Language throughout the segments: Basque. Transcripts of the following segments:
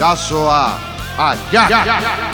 bidazoa aia. It's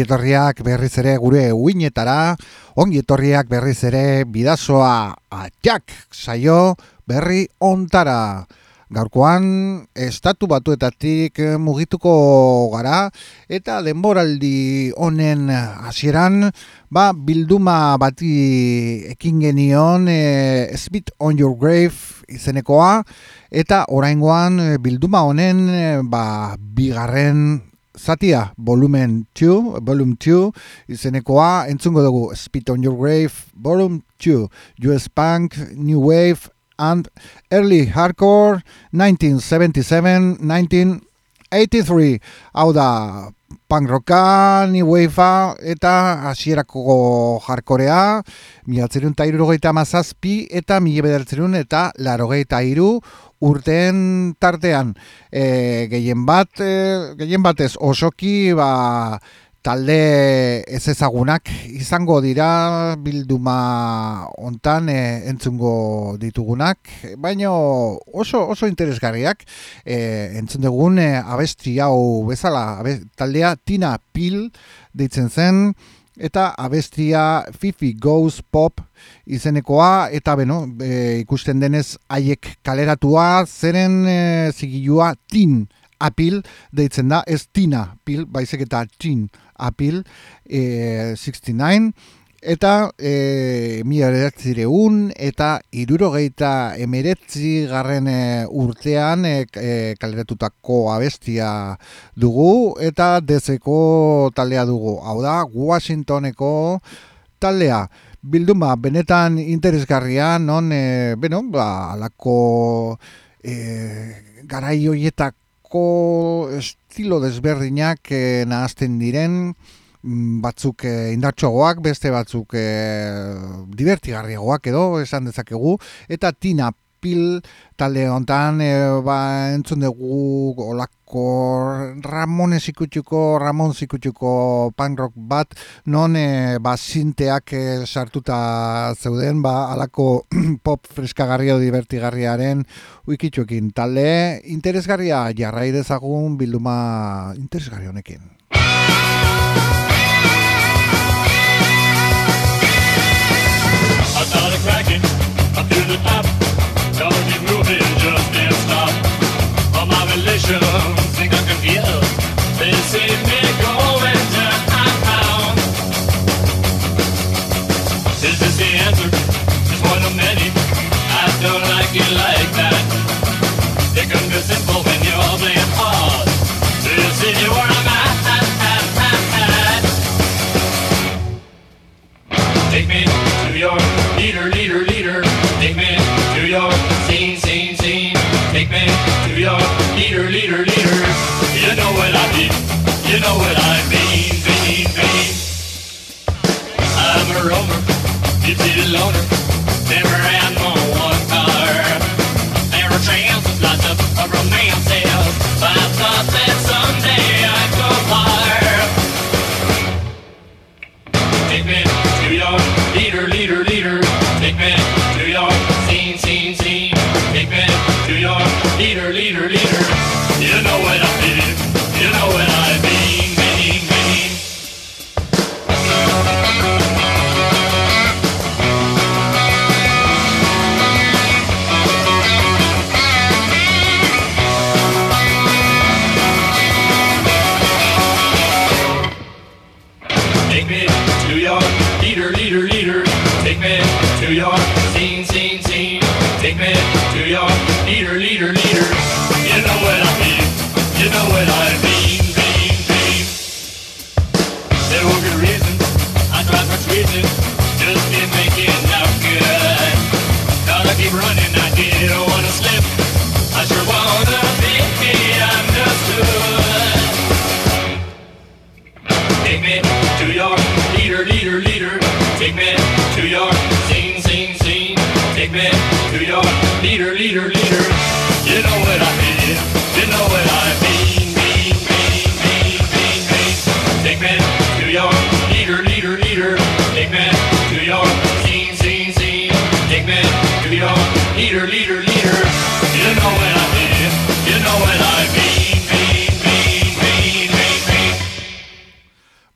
ongi etorriak berriz ere gure uinetara, ongi etorriak berriz ere bidazoa atxak saio berri ontara. Gaurkoan estatu batuetatik mugituko gara eta denboraldi honen hasieran ba, bilduma bati ekin genion e, Spit on your grave izenekoa eta oraingoan bilduma honen eh, ba, bigarren zatia, volumen 2, volume 2, izenekoa, entzungo dugu, Spit on Your Grave, volume 2, US Punk, New Wave, and Early Hardcore, 1977-1983. Hau da, punk rocka, new wavea, eta hasierako jarkorea, milatzerun eta irurogeita mazazpi, eta mila bedertzerun eta larogeita iru, urteen tartean. E, gehien bat e, gehien batez osoki ba, talde ez ezagunak izango dira bilduma hontan e, entzungo ditugunak. Baina oso oso interesgarriak e, entzun dugun e, abesti hau bezala abe, taldea Tina Pil deitzen zen eta abestia Fifi Goes Pop izenekoa eta beno, e, ikusten denez haiek kaleratua zeren e, zigilua tin apil deitzen da, ez tina pil, baizik eta tin apil e, 69 eta e, mila eratzireun eta irurogeita emeretzi garren e, urtean e, kaleratutako abestia dugu eta dezeko taldea dugu. Hau da, Washingtoneko taldea. Bilduma benetan interesgarria, non, e, beno, ba, alako e, garai hoietako estilo desberdinak e, nahazten diren, mm, batzuk e, indartsoagoak, beste batzuk e, divertigarriagoak edo esan dezakegu. Eta Tina Pil talde hontan e, ba, entzun dugu olako Ramon ikutsuko Ramon ikutsuko punk rock bat non e, ba, sinteak e, sartuta zeuden ba, alako pop freskagarria divertigarriaren wikitxuekin talde interesgarria jarrai dezagun bilduma interesgarri honekin. I started cracking up to the top. revelation. Think I'm confused. They see me.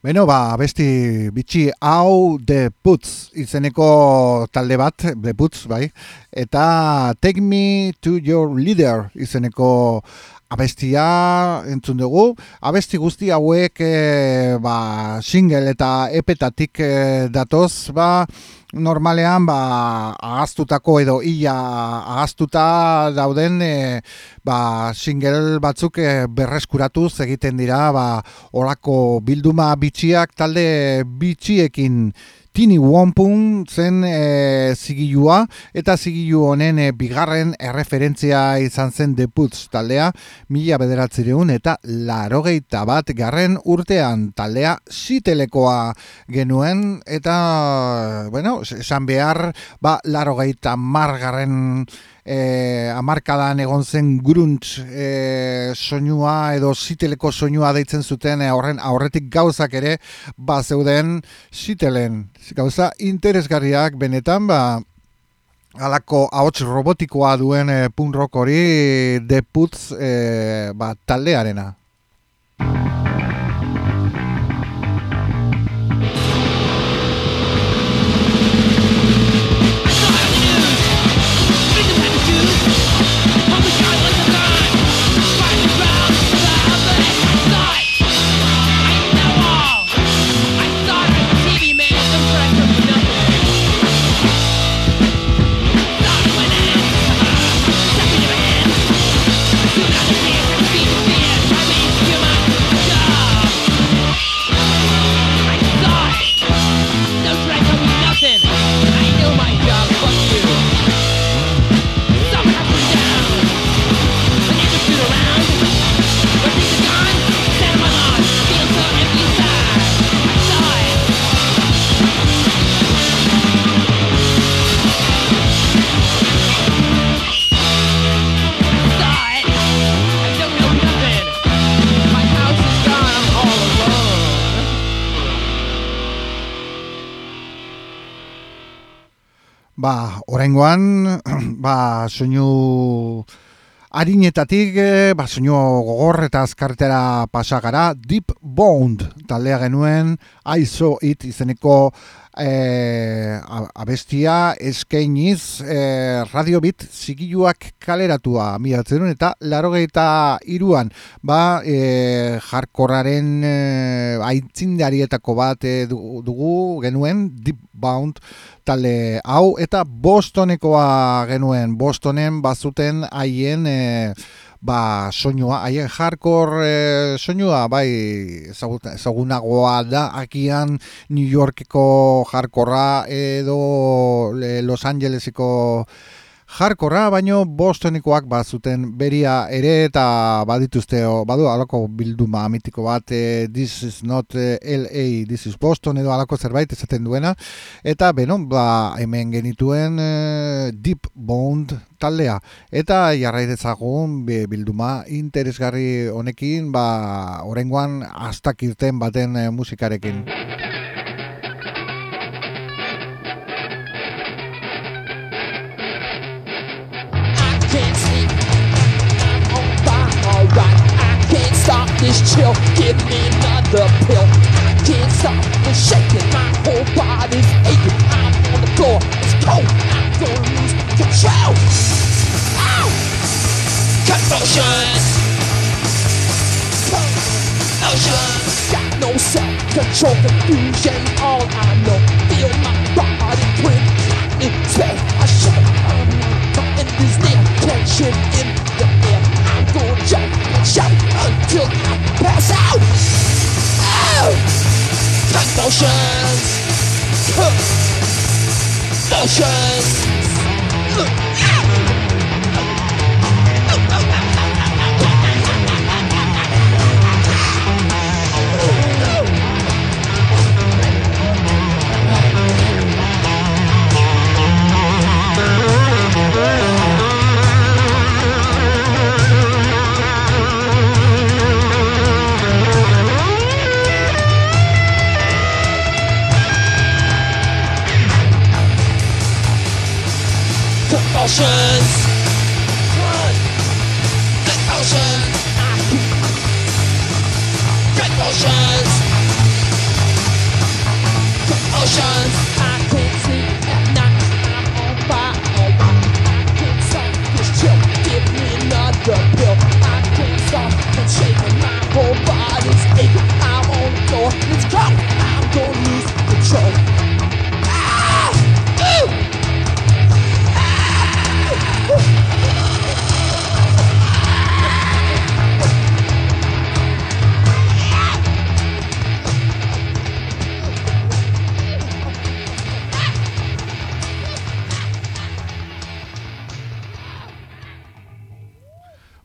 Beno, ba, besti bitxi hau The Putz izeneko talde bat, The Putz, bai, eta Take Me To Your Leader izeneko abestia entzun dugu. Abesti guzti hauek e, ba, single eta epetatik e, datoz, ba, normalean ba, agaztutako edo ia agaztuta dauden e, ba, single batzuk e, berreskuratuz egiten dira ba, olako bilduma bitxiak talde bitxiekin Tini Wompun zen e, zigilua eta zigilu honen e, bigarren erreferentzia izan zen deputz taldea mila bederatzireun eta larogeita bat garren urtean. Taldea sitelekoa genuen eta bueno, esan behar ba, larogeita margarren garren Eh, e, amarkadan egon zen grunt e, eh, soinua edo siteleko soinua deitzen zuten e, horren aurretik gauzak ere ba zeuden sitelen gauza interesgarriak benetan ba Halako ahots robotikoa duen e, punrok hori deputz e, ba, taldearena. Ba, oraingoan, ba, soinu arinetatik, eh, ba, soinu gogor eta azkartera pasagara, Deep Bond taldea genuen, I saw it izeneko, e, abestia eskainiz e, radiobit zigiluak kaleratua miatzen eta larogeita iruan ba e, jarkorraren e, aitzindarietako bat e, du- dugu genuen Deep Bound talde hau eta Bostonekoa genuen. Bostonen bazuten haien e, ba soinua, haien hardcore e, soinua, bai ezagunagoa da akian New Yorkeko hardcorra edo Los Angeleseko hardcorra, baino Bostonikoak bazuten beria ere eta badituzte badu alako bilduma mitiko bat e, This is not eh, LA, this is Boston edo alako zerbait esaten duena eta beno, ba, hemen genituen e, Deep Bound taldea eta jarrai dezagun bilduma interesgarri honekin ba oraingoan astak irten baten eh, musikarekin. This chill. Give me another pill. Can't stop the shaking. My whole body's aching. I'm on the floor. It's cold. I'm gonna lose control. Ow! Convulsions. Convulsions. Got no self-control. Confusion. All I Convulsions. Convulsions.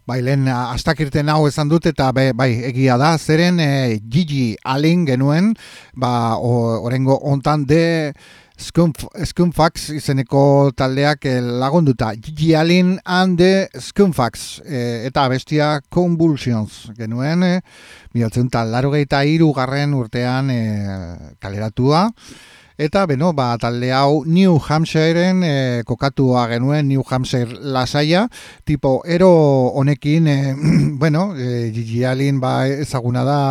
Bai, lehen astakirten hau esan dut eta be, bai, egia da, zeren e, Gigi Alin genuen, ba, o- orengo hontan de Scumf, Scumfax izeneko taldeak eh, lagunduta. Gigi Alin and the Scumfax e, eta bestia Convulsions genuen, e, milatzen laro garren urtean e, kaleratua. Eta, beno, ba, talde hau New Hampshireen e, kokatua genuen New Hampshire lasaia, tipo ero honekin, e, bueno, e, Gigi Alin ba, ezaguna da,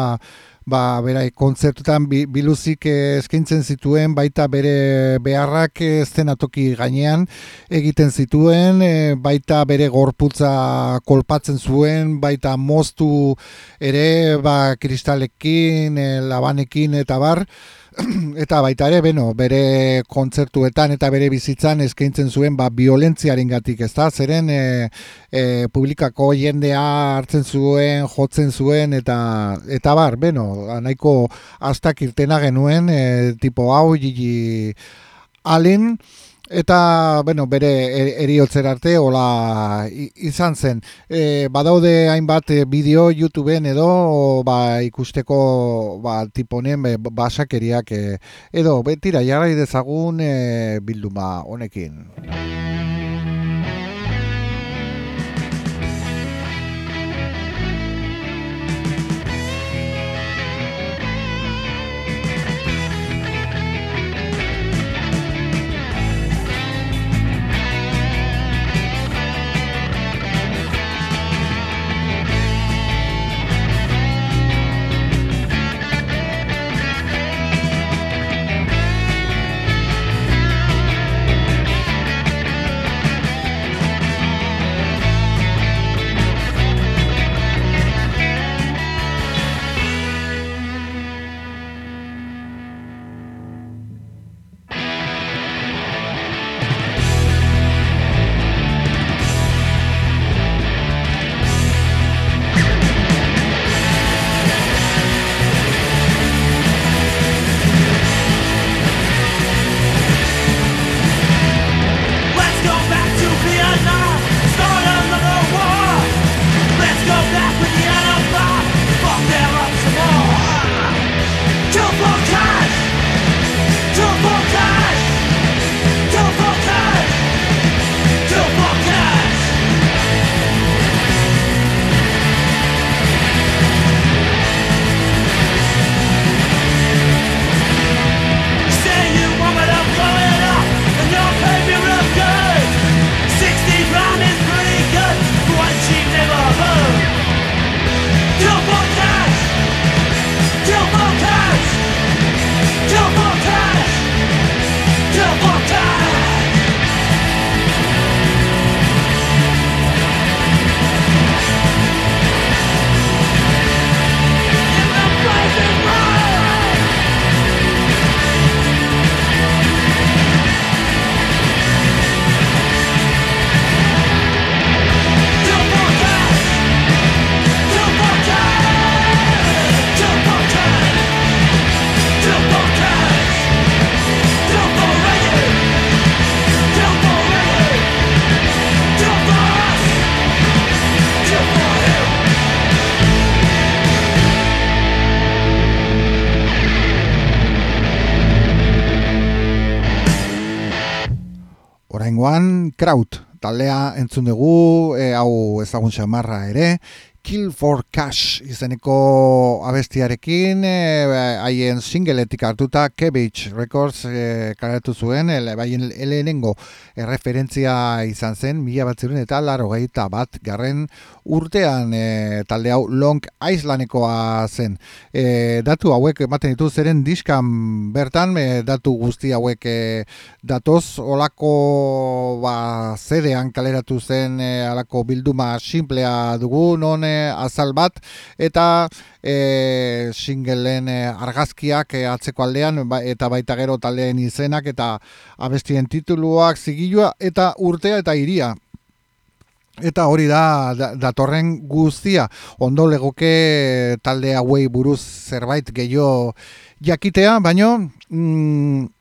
ba, bera, kontzertutan bi, biluzik eskaintzen zituen, baita bere beharrak eh, zenatoki gainean egiten zituen, baita bere gorputza kolpatzen zuen, baita moztu ere, ba, kristalekin, labanekin eta bar, eta baita ere, beno, bere kontzertuetan eta bere bizitzan eskaintzen zuen ba, violentziaren gatik, ez da? Zeren e, e, publikako jendea hartzen zuen, jotzen zuen, eta eta bar, beno, nahiko astak irtena genuen, e, tipo hau, Gigi Allen, eta, bueno, bere er- eriotzer arte, hola izan zen. E, badaude hainbat e, bideo YouTubeen edo ba, ikusteko ba, tiponen be, basakeriak e, edo betira jarrai dezagun e, bilduma honekin. Lehenengoan, Kraut, taldea entzun dugu, e, hau ezagun xamarra ere, Kill for Cash izeneko abestiarekin, e, haien singleetik hartuta Cabbage Records e, karatu zuen, ele, baien lehenengo erreferentzia izan zen, mila bat ziren eta laro bat garren urtean e, talde hau Long Islandekoa zen. E, datu hauek ematen ditu zeren diskan bertan, e, datu guzti hauek e, datoz, olako ba, zedean kaleratu zen e, alako bilduma simplea dugu, non e, azal bat, eta e, singleen e, argazkiak e, atzeko aldean, ba, eta baita gero taldeen izenak, eta abestien tituluak, zigilua, eta urtea eta iria. Eta hori da- datorren guztia. Ondo legoke talde hauei buruz zerbait gehiago jakitea, baino mm,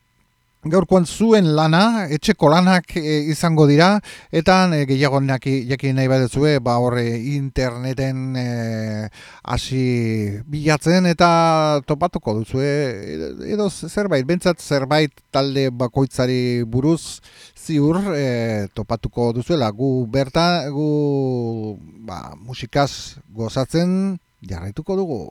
gaurkoan zuen lana, etxeko lanak e, izango dira, eta e, gehiago jakin nahi badezue, ba horre interneten e, hasi bilatzen, eta topatuko duzue, edo zerbait, bentsat zerbait talde bakoitzari buruz, ziur e, topatuko duzuela gu berta gu ba, musikaz gozatzen jarraituko dugu.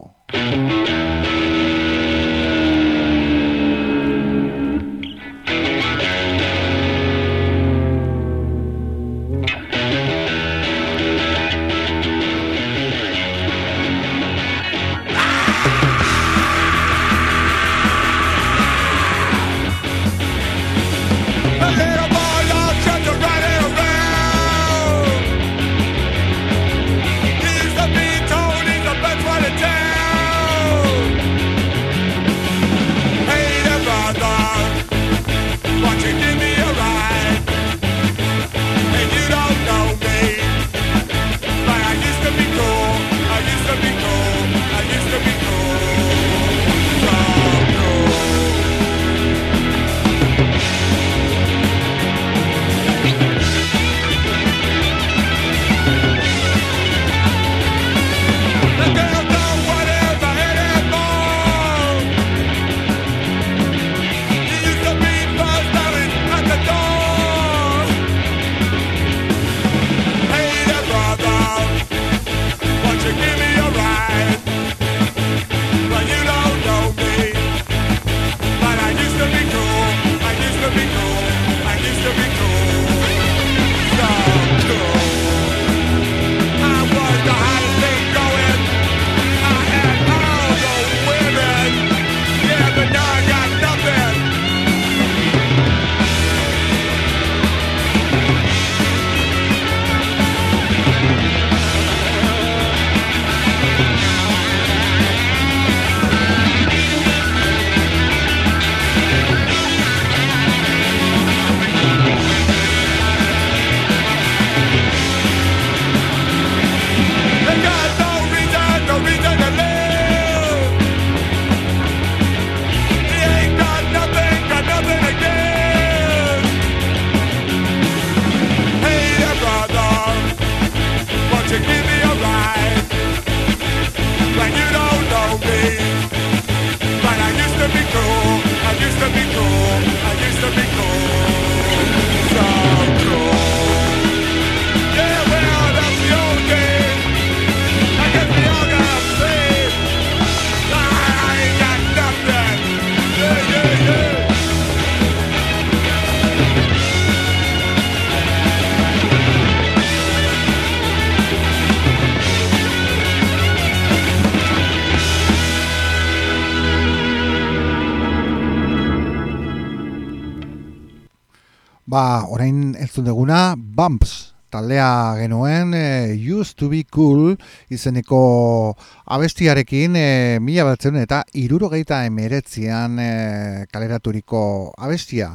Entzun duguna, Bumps taldea genuen, e, Used to be cool izeneko abestiarekin, e, mila batzen eta irurogeita emeretzian e, kaleraturiko abestia.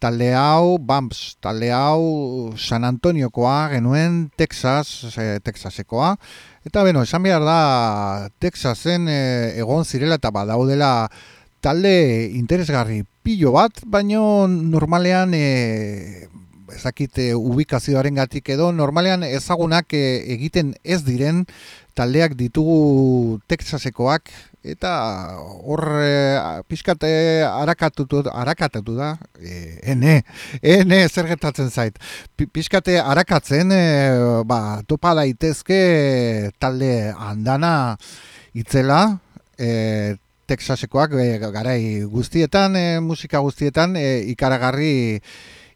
Talde hau, Bumps, talde hau San Antoniokoa genuen Texas, e, Texasekoa. Eta beno, esan behar da Texasen e, egon zirela eta badaudela talde interesgarri pilo bat, baino normalean e, ezakit e, ubikazioaren gatik edo normalean ezagunak e, egiten ez diren taldeak ditugu Texasekoak eta hor e, pixkat e, arakatutu, arakatutu da e, ene, ene zer gertatzen zait. Pi- pixkate arakatzen e, ba, topa daitezke talde handana itzela e, Texasekoak e, garai guztietan, e, musika guztietan e, ikaragarri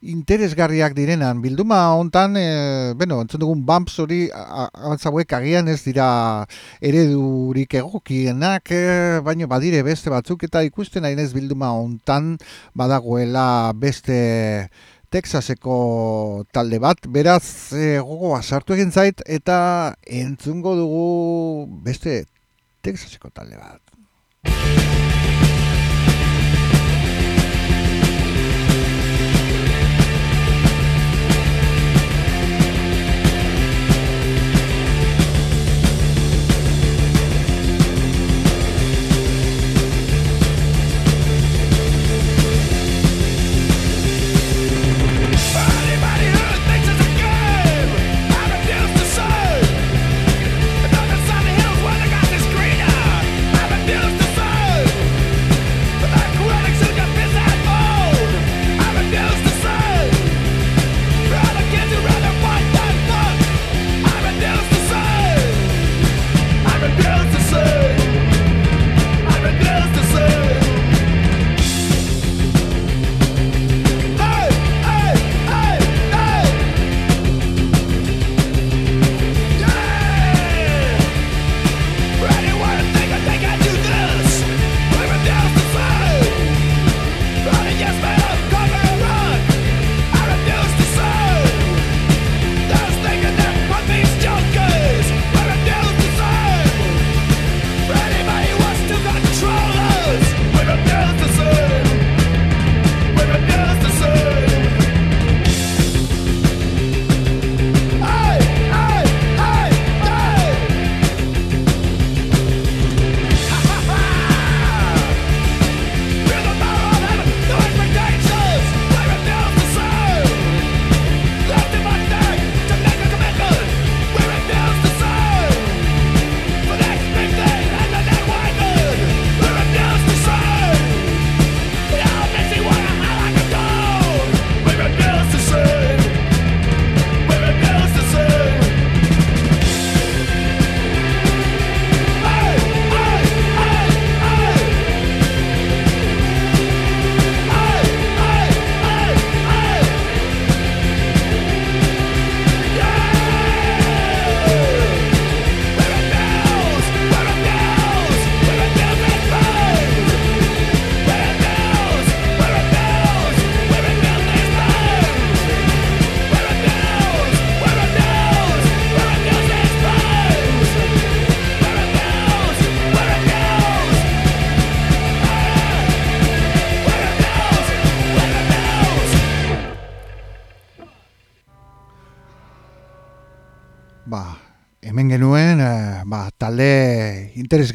interesgarriak direnan bilduma hontan e, bueno, entzun dugun bumps hori a- a- hauek agian ez dira eredurik egokienak e, baino badire beste batzuk eta ikusten nahi naiz bilduma hontan badagoela beste Texaseko talde bat, beraz e, gogoa sartu egin zait eta entzungo dugu beste Texaseko talde bat.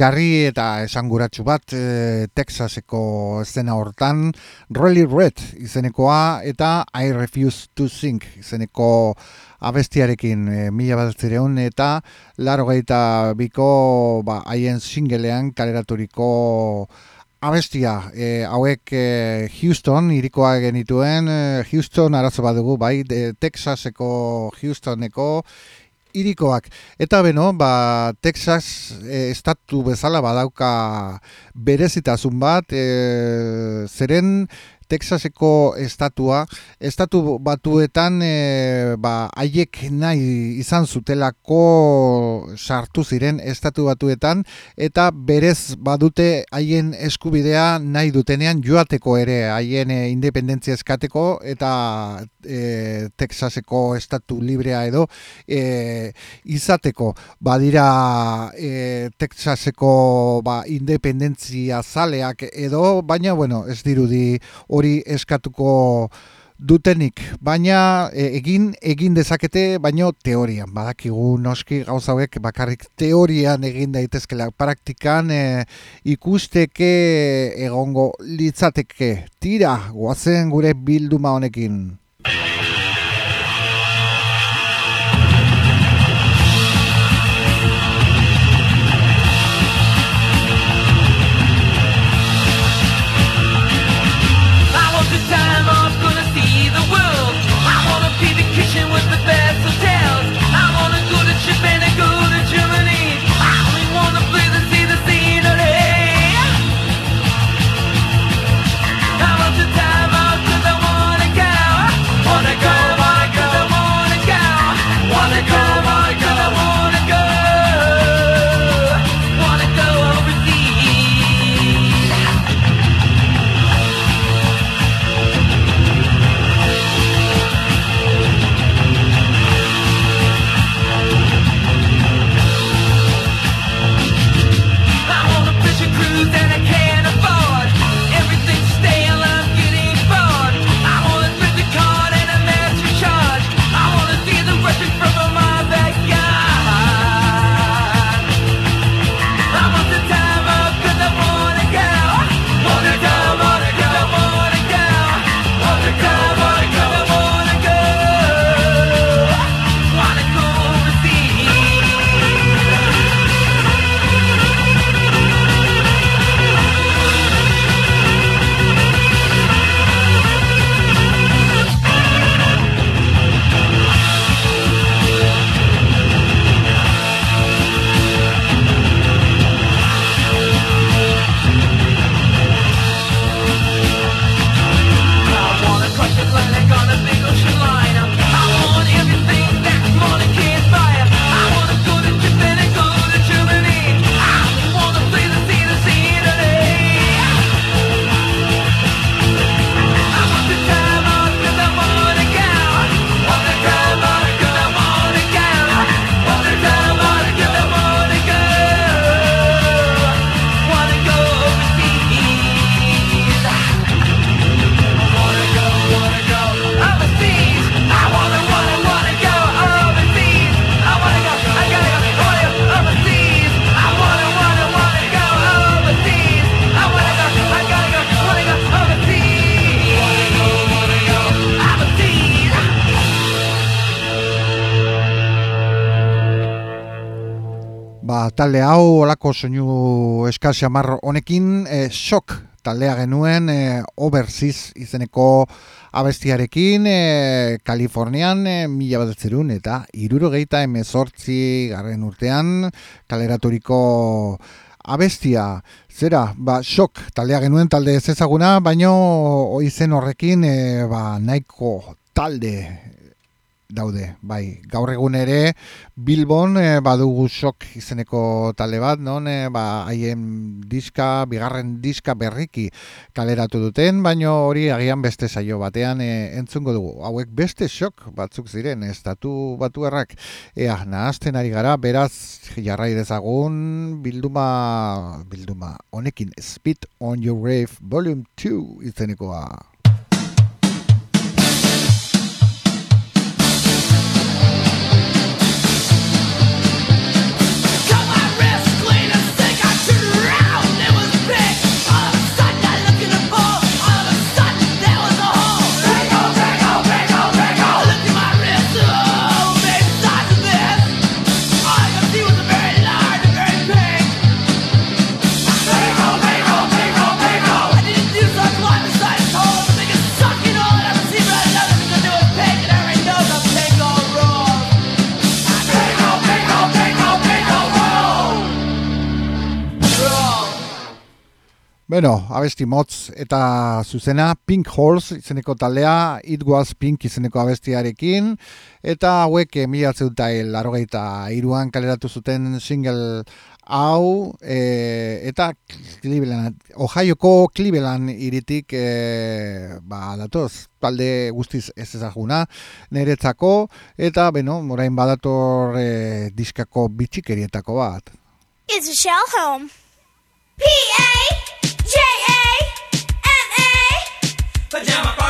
Interesgarri eta esanguratsu bat eh, Texaseko eszena hortan Rolly Red izenekoa eta I Refuse to Sing izeneko abestiarekin e, mila bat eta laro biko ba, haien singelean kaleraturiko abestia. E, hauek e, Houston irikoa genituen e, Houston arazo badugu bai de, Texaseko Houstoneko irikoak. Eta beno, ba, Texas e, estatu bezala badauka berezitasun bat, e, zeren Texaseko estatua, estatu batuetan e, ba, haiek nahi izan zutelako sartu ziren estatu batuetan, eta berez badute haien eskubidea nahi dutenean joateko ere, haien e, independentzia eskateko, eta e, Texaseko estatu librea edo e, izateko. Badira e, Texaseko ba, independentzia zaleak edo, baina bueno, ez dirudi hori eskatuko dutenik, baina e, egin egin dezakete, baino teorian, badakigu noski gauza hauek bakarrik teorian egin daitezkela, praktikan e, ikusteke egongo litzateke. Tira, goazen gure bilduma honekin. Talde hau olako soinu eskasi amarro honekin e, shock taldea genuen e, overseas izeneko abestiarekin e, Kalifornian e, mila bat eta iruro geita emezortzi garren urtean kaleraturiko abestia. Zera, ba, shock taldea genuen talde ez ezaguna, baino izen horrekin e, ba, nahiko talde daude, bai, gaur egun ere Bilbon e, badugu sok izeneko talde bat, non e, ba, haien diska, bigarren diska berriki kaleratu duten, baino hori agian beste saio batean e, entzungo dugu. Hauek beste sok batzuk ziren, estatu batu errak, ea, nahazten ari gara, beraz jarrai dezagun bilduma, bilduma, honekin Speed on Your Rave Volume 2 izenekoa. Bueno, abesti motz eta zuzena Pink Horse izeneko taldea, It Was Pink izeneko abestiarekin, eta hauek emilatzen eta larogeita iruan kaleratu zuten single hau, e, eta Cleveland, Ohioko Cleveland iritik e, ba, datoz, talde guztiz ez ezaguna, niretzako, eta, beno, morain badator e, diskako bitxikerietako bat. It's a shell home. P A J A M A. Pajama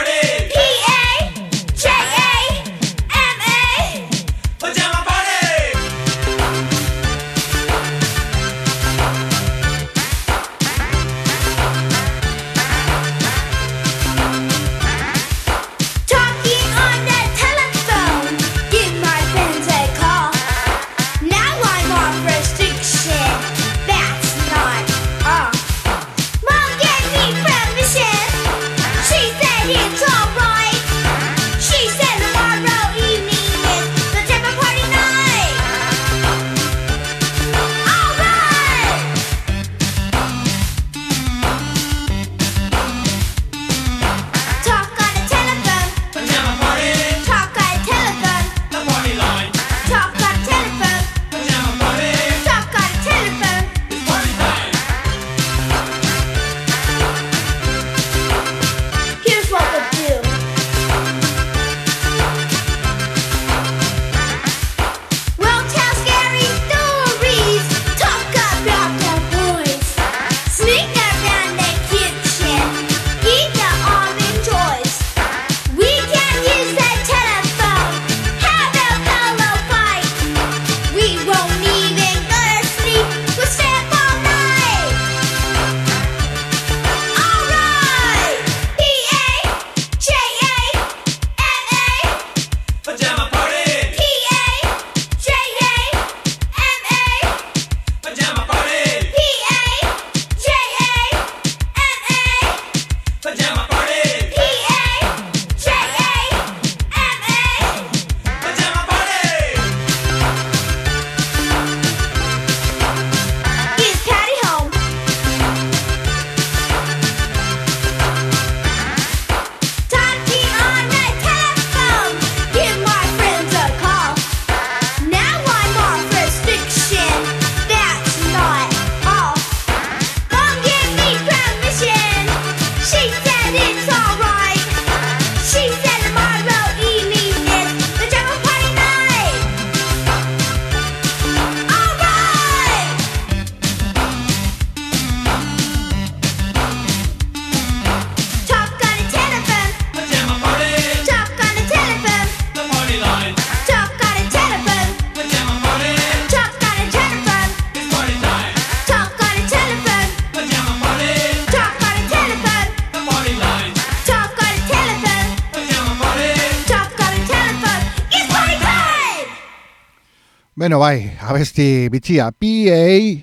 Beno, bai, abesti bitxia. P-A-J-A-M-A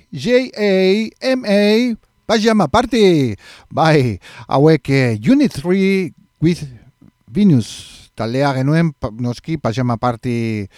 Pajama Party. Bai, hauek eh, Unit 3 with Venus. Taldea genuen, noski, Pajama Party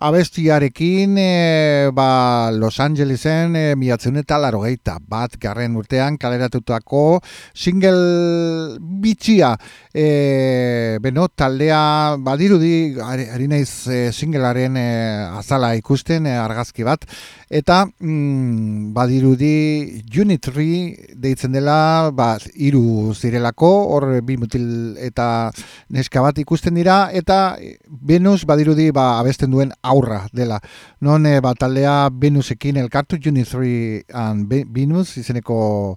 abestiarekin, eh, ba, Los Angelesen, e, miatzen eta larogeita bat garren urtean kaleratutako single bitxia. E, beno, taldea badirudi, ari, naiz e, singlearen e, azala ikusten e, argazki bat, eta mm, badirudi Unit 3 deitzen dela, ba, iru zirelako, hor bi mutil eta neska bat ikusten dira, eta Venus badirudi ba, abesten duen aurra dela. Non e, ba, taldea Venusekin elkartu, Unit 3 and Ve- Venus izeneko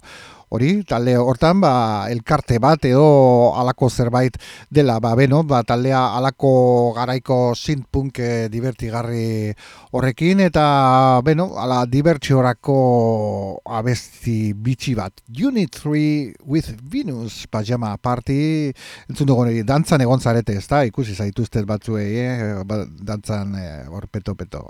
hori, talde hortan, ba, elkarte bat edo alako zerbait dela, ba, beno, ba, taldea alako garaiko synth-punk eh, divertigarri horrekin, eta, beno, ala dibertsiorako abesti bitxi bat. Unit 3 with Venus, pajama party, entzun dugu niri, dantzan egon zarete, ez ikusi zaituztet batzuei, eh? ba, dantzan eh, hor peto-peto.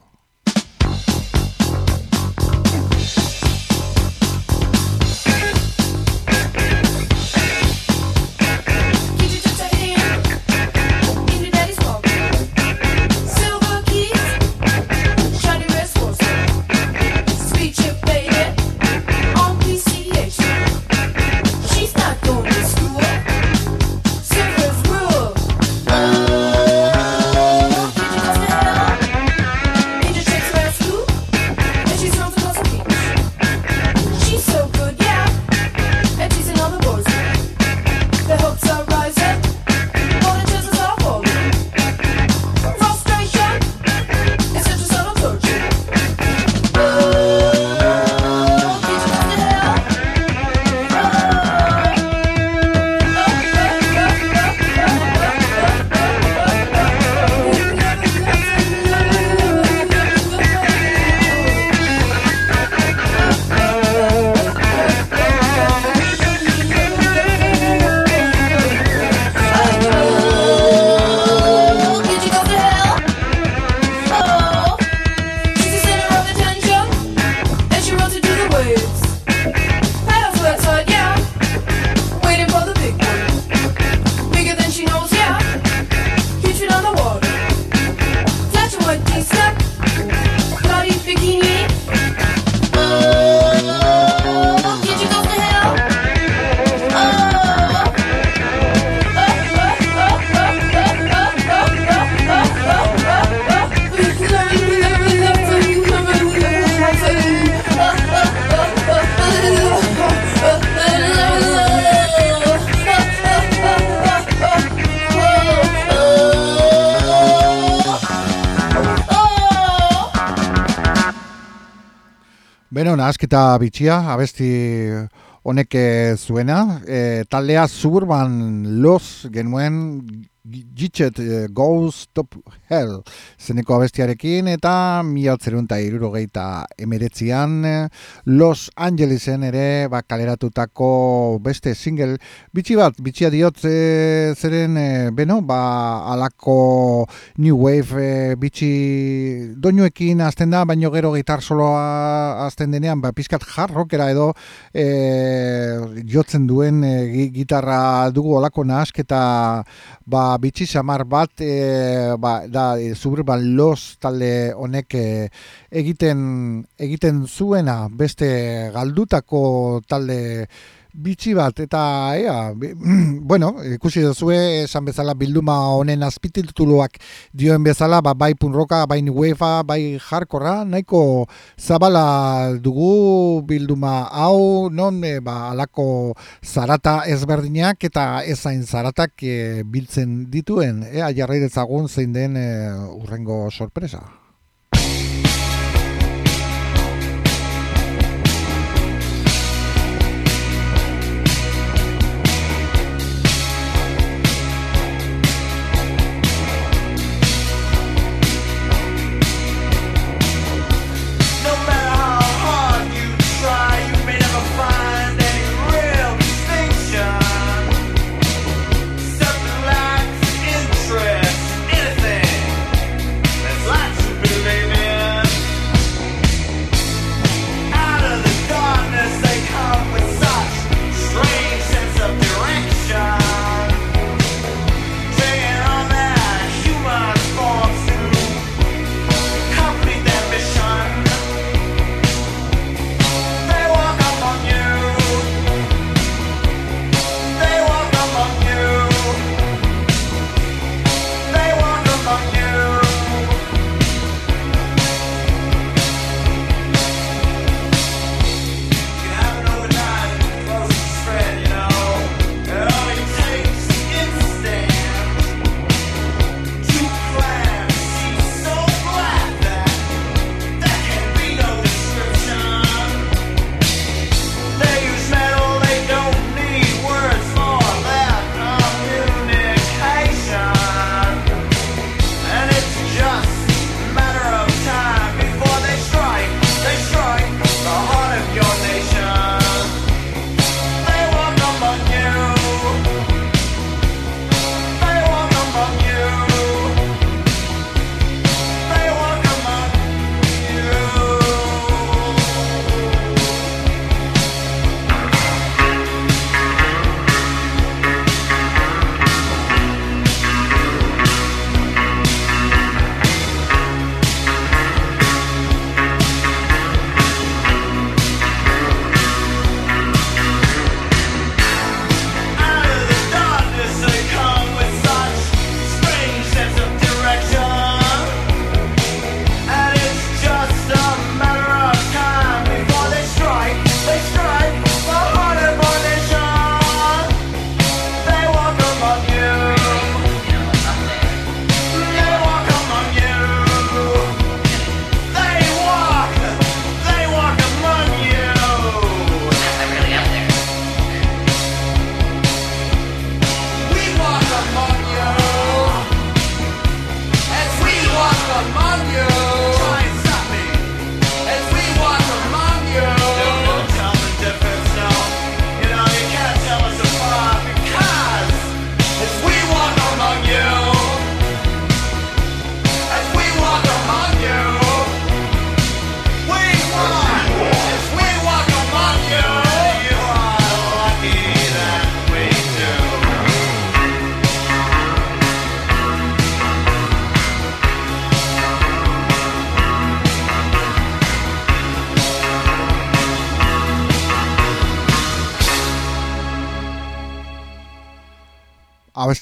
Beno, nahasketa bitxia, abesti honek eh, zuena. E, taldea Suburban Los genuen Gitchet eh, Goes Top Hell zeneko abestiarekin eta eta irurogeita emeretzian eh, Los Angelesen ere ba, kaleratutako beste single bitxi bat, bitxia diot eh, zeren, eh, beno, ba, alako New Wave eh, bitxi doinuekin hasten da, baino gero gitar soloa hasten denean, ba, pizkat hard rockera edo eh, jotzen duen gi- gitarra dugu olako nahasketa ba, bitxi samar bat e, ba, da e, Suburban Los talde honek e, egiten egiten zuena beste galdutako talde bitxi bat eta ea, bueno, ikusi duzue esan bezala bilduma honen azpitituluak dioen bezala, ba, bai punroka, bai wavea, bai hardcorra, nahiko zabala dugu bilduma hau, non e, ba, alako zarata ezberdinak eta ezain zaratak e, biltzen dituen, ea jarrai dezagun zein den e, urrengo sorpresa.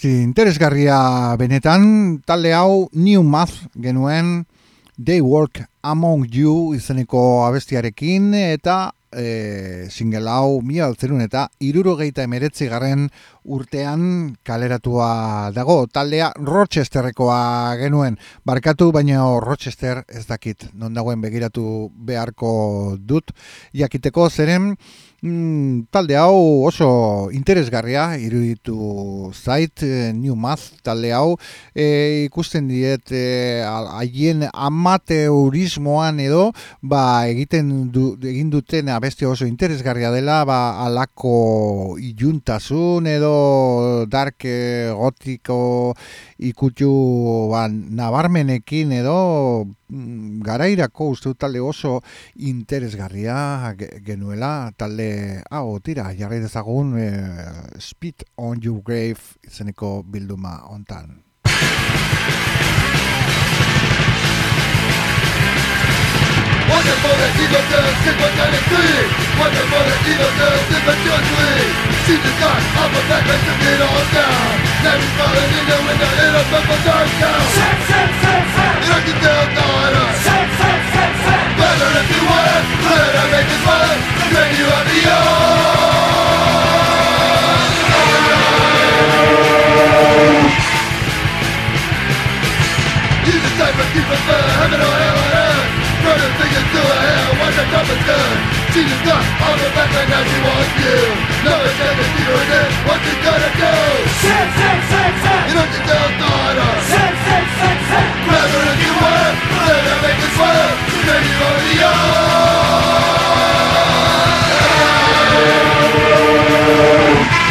Abesti interesgarria benetan, talde hau New Math genuen They Work Among You izeneko abestiarekin eta e, single hau mila altzerun eta irurogeita emeretzi garren urtean kaleratua dago. Taldea Rochesterrekoa genuen. Barkatu, baina Rochester ez dakit non dagoen begiratu beharko dut. Jakiteko zeren Mm, talde hau oso interesgarria iruditu zait e, New Math talde hau. E, ikusten diet eh, haien amateurismoan edo ba egiten du, egin duten abesti oso interesgarria dela ba alako iluntasun edo dark gotiko ikutu ba, nabarmenekin edo mm, garairako uste talde oso interesgarria genuela talde hau tira jarri dezagun eh, Spit on your grave izeneko bilduma hontan. Wonderful that he looked at Sigma Dynasty Wonderful that he looked at Sigma Judgely She just got off the back and took all down. Now he's falling in the window in a purple dark gown Shit, shit, shit, shit And I can tell daughter Shit, shit, shit, shit Better if you want Let her make this fun Bring you have the You just type of keep a fair Heaven or hell on earth the toughest gun Jesus got all the back and now she wants you Love is never feeling it, What's you gonna do? Sex, sex, sex, sex You know you don't gotta Sex, sex, sex, sex Grab if you want her, let her make you sweat you are. the yard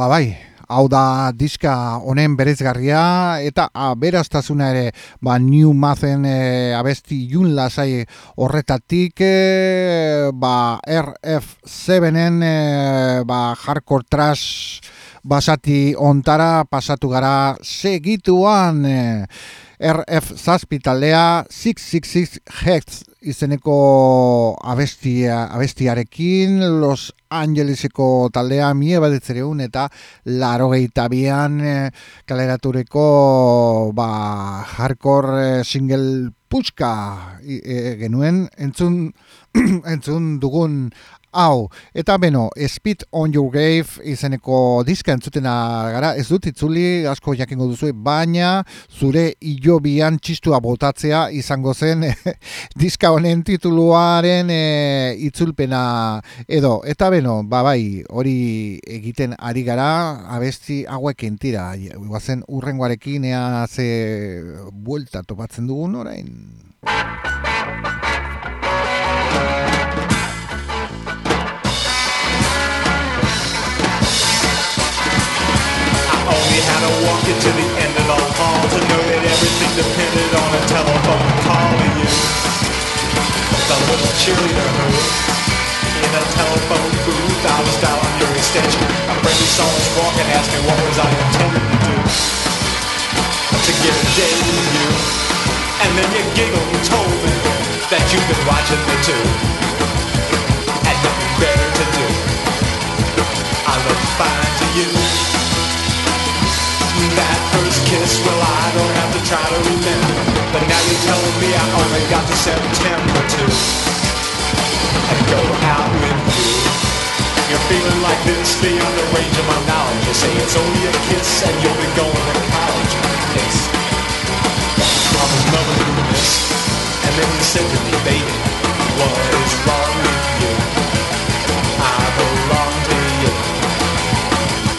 Bye bye. Hau da diska honen berezgarria eta aberastasuna ere ba New Mathen e, abesti jun lasai horretatik e, ba RF7en e, ba hardcore trash basati ontara pasatu gara segituan e, RF zazpi taldea 666 Hex izeneko abestia, abestiarekin Los Angeleseko taldea mie badetzereun eta laro bian eh, kaleratureko ba, hardcore eh, single puxka i- eh, genuen. Entzun, entzun dugun hau. Eta beno, Speed on your grave izeneko diska entzutena gara, ez dut itzuli asko jakingo duzu, baina zure ilobian txistua botatzea izango zen diska honen tituluaren e, itzulpena edo. Eta beno, ba bai, hori egiten ari gara, abesti hauekin tira, guazen urrengoarekin ea ze buelta topatzen dugun orain. Only had to walk it to the end of the hall to know that everything depended on a telephone call to you. The little cheerleader who, in a telephone booth, I was dialing your extension. A friendly song was walking, asked me what was I intending to do. To get a date with you. And then you giggled and told me that you've been watching me too. Had nothing better to do. I look fine to you. That first kiss, well I don't have to try to remember But now you're telling me I only got to September to And go out with you. You're feeling like this beyond the range of my knowledge. You say it's only a kiss and you'll be going to college. Yes. I was loving And then you said to me, baby What is wrong with you? I belong to you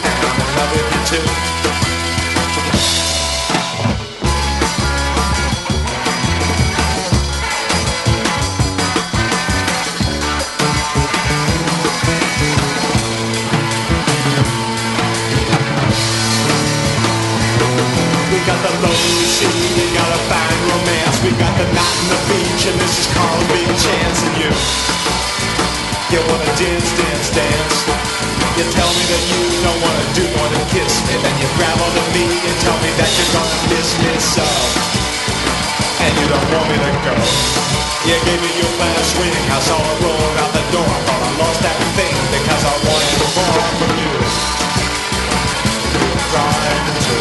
And in love you too We got the night on the beach, and this is Carl Big Chance and you. You wanna dance, dance, dance. You tell me that you don't wanna do more than kiss me. Then you grab onto me and tell me that you're gonna miss me so. And you don't want me to go. You gave me your last ring. I saw it roll out the door. I thought I lost everything because I wanted more from you. Right into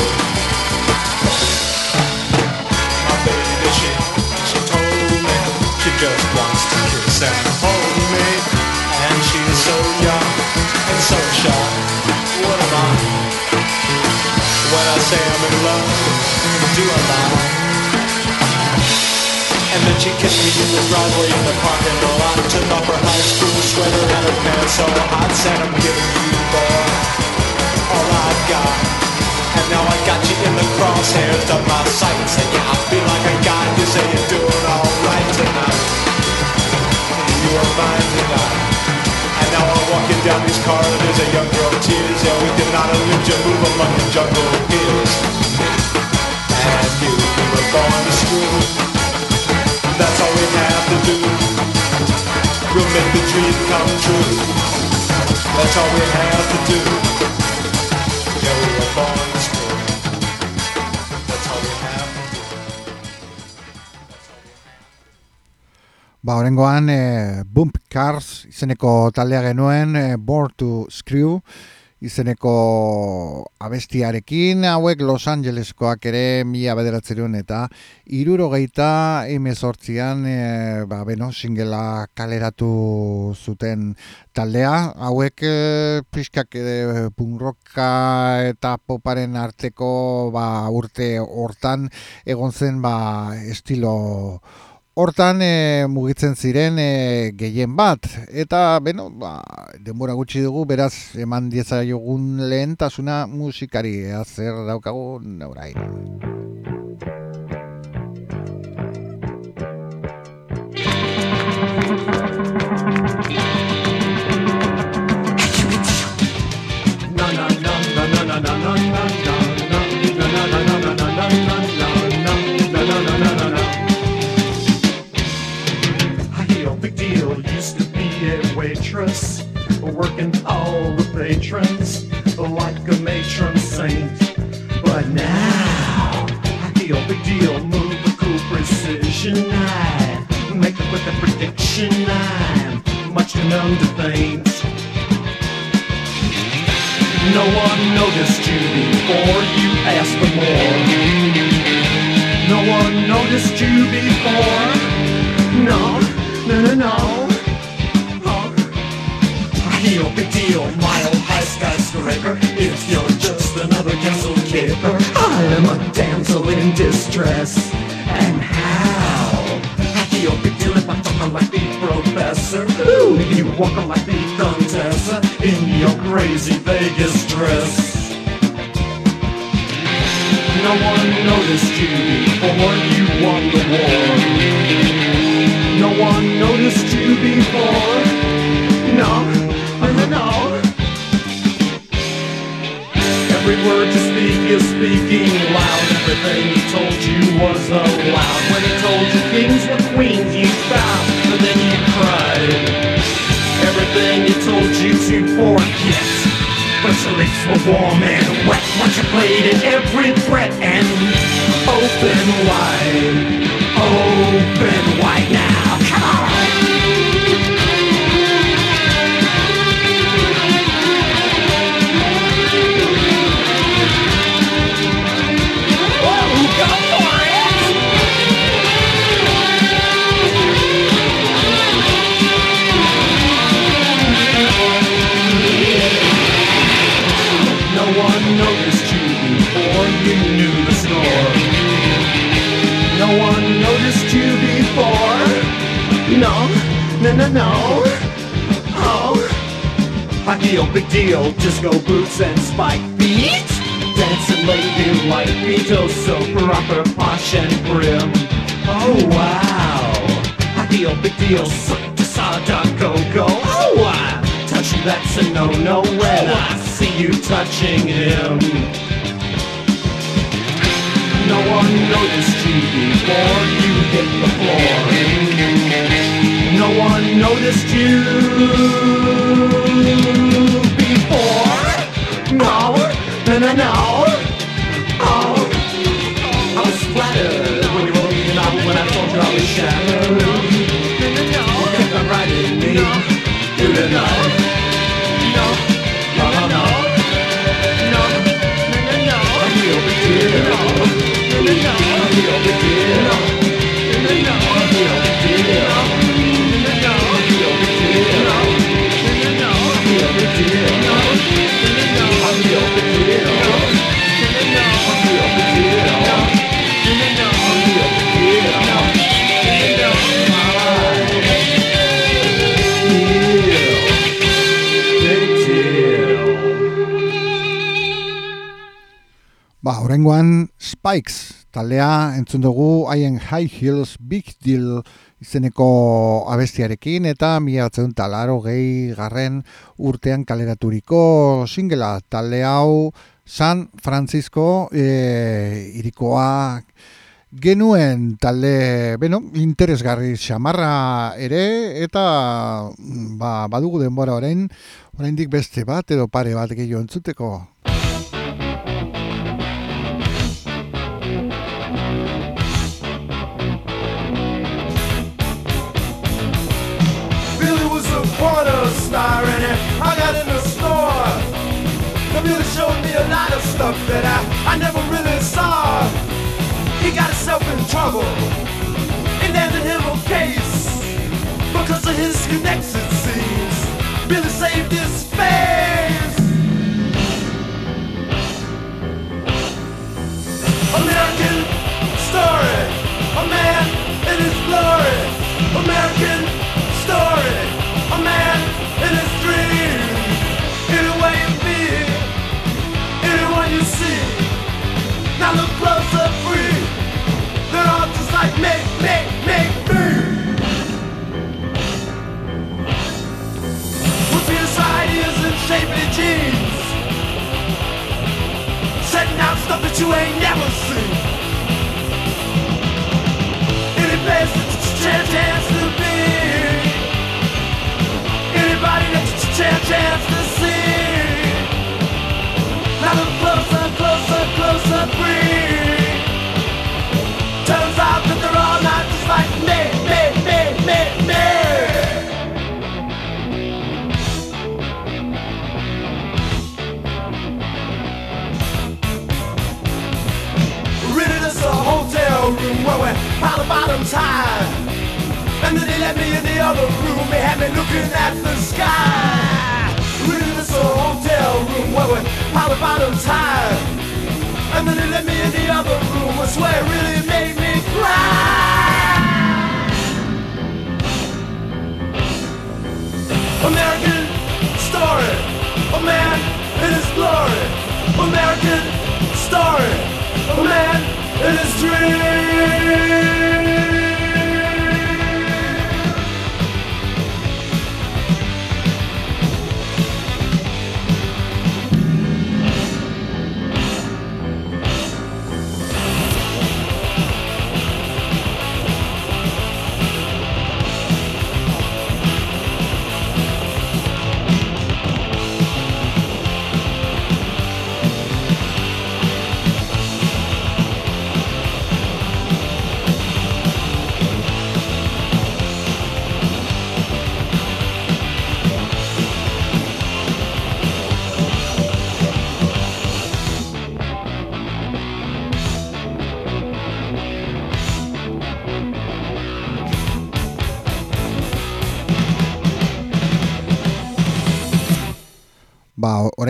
just wants to kiss and hold me. And she's so young and so shy. What am I? When I say I'm in love, do I lie? And then she kissed me in the driveway in the parking lot. Took off her high school sweater and her pants so hot. Said I'm giving you, boy, all I've got. And now I got you in the crosshairs of my sights. And yeah, I feel like a guy. You say you're doing all right tonight. Are mine tonight. And now I'm walking down these corridors, a young girl tears. Yeah, we did not ninja move among the jungle hills. And you were born to screw. That's all we have to do. We'll make the dream come true. That's all we have to do. Ba, horrengoan, e, Bump Cars izeneko taldea genuen, e, Born to Screw izeneko abestiarekin, hauek Los Angeleskoak ere mila bederatzerun eta irurogeita emezortzian, e, ba, beno, singela kaleratu zuten taldea, hauek e, pixkak e, punroka eta poparen arteko ba, urte hortan egon zen ba, estilo Hortan e, mugitzen ziren e, gehien bat, eta beno, ba, denbora gutxi dugu, beraz eman diezaiogun lehentasuna musikari, ea zer daukagun orain. Working all the patrons like a matron saint. But now, Heel Big Deal move with cool precision. I make a quick prediction. I'm much too known to faint. No one noticed you before you asked for more. No one noticed you before. No, no, no, no. Deal, mile high skyscraper. If you're just another castle keeper, I am a damsel in distress. And how? I feel big deal if I talk like the professor. Ooh, you walk like the Contessa in your crazy Vegas dress. No one noticed you before you won the war. No one noticed you before. No, Every word you speak is speaking loud. Everything he told you was allowed. When he told you kings were queens, you bowed, but then you cried. Everything he told you to forget. But your lips were warm and wet once you played it every threat and open wide, open wide now. Come on. One noticed you before you knew the score. No one noticed you before. No, no, no, no. Oh, I feel big deal. Disco boots and spike feet. Dancing lady like Beatles, so proper, posh and prim. Oh wow, I feel big deal. That's a no no when I see you touching him. No one noticed you before you hit the floor. No one noticed you before. No, no, no, no. Oh, I was flattered when you were leaving out when I told you I was shattered. You kept on writing me through the night. Ba, Spikes taldea entzun dugu haien High Heels Big Deal izeneko abestiarekin eta mila batzen talaro gehi garren urtean kaleraturiko singela talde hau San Francisco e, irikoa genuen talde, beno, interesgarri xamarra ere eta mm, ba, badugu denbora orain oraindik beste bat edo pare bat gehiago entzuteko. Star and I got in the store. Billy showed me a lot of stuff that I, I never really saw. He got himself in trouble and landed him a case because of his connections. it. Billy saved his jeans. Setting out stuff that you ain't never seen. Any place that you chance to be. Anybody that you chance, pile the bottoms high. And then they let me in the other room, they had me looking at the sky. Rented us a hotel room where we pile the bottoms high. And then they let me in the other room, I swear it really made me cry. American story, a man in his glory. American story, a man Industry!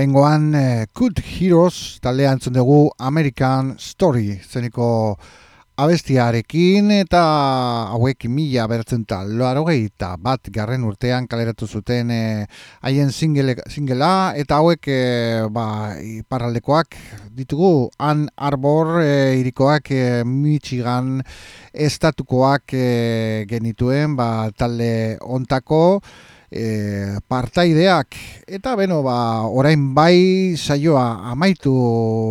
Orengoan eh, Good Heroes taldea entzun dugu American Story zeniko abestiarekin eta hauek mila bertzen tal larogei eta bat garren urtean kaleratu zuten eh, haien single, singlea eta hauek eh, ba, iparraldekoak ditugu. Ann Arbor eh, irikoak eh, Michigan estatukoak eh, genituen ba, talde ontako e, partaideak. Eta beno, ba, orain bai saioa amaitu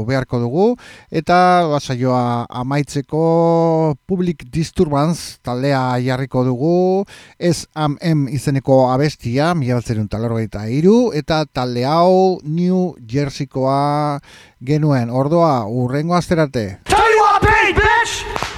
beharko dugu, eta ba, saioa amaitzeko Public Disturbance taldea jarriko dugu, ez am izeneko abestia, mila talarrogeita iru, eta talde hau New Jerseykoa genuen. Ordoa, urrengo asterate. Tell you what, bitch!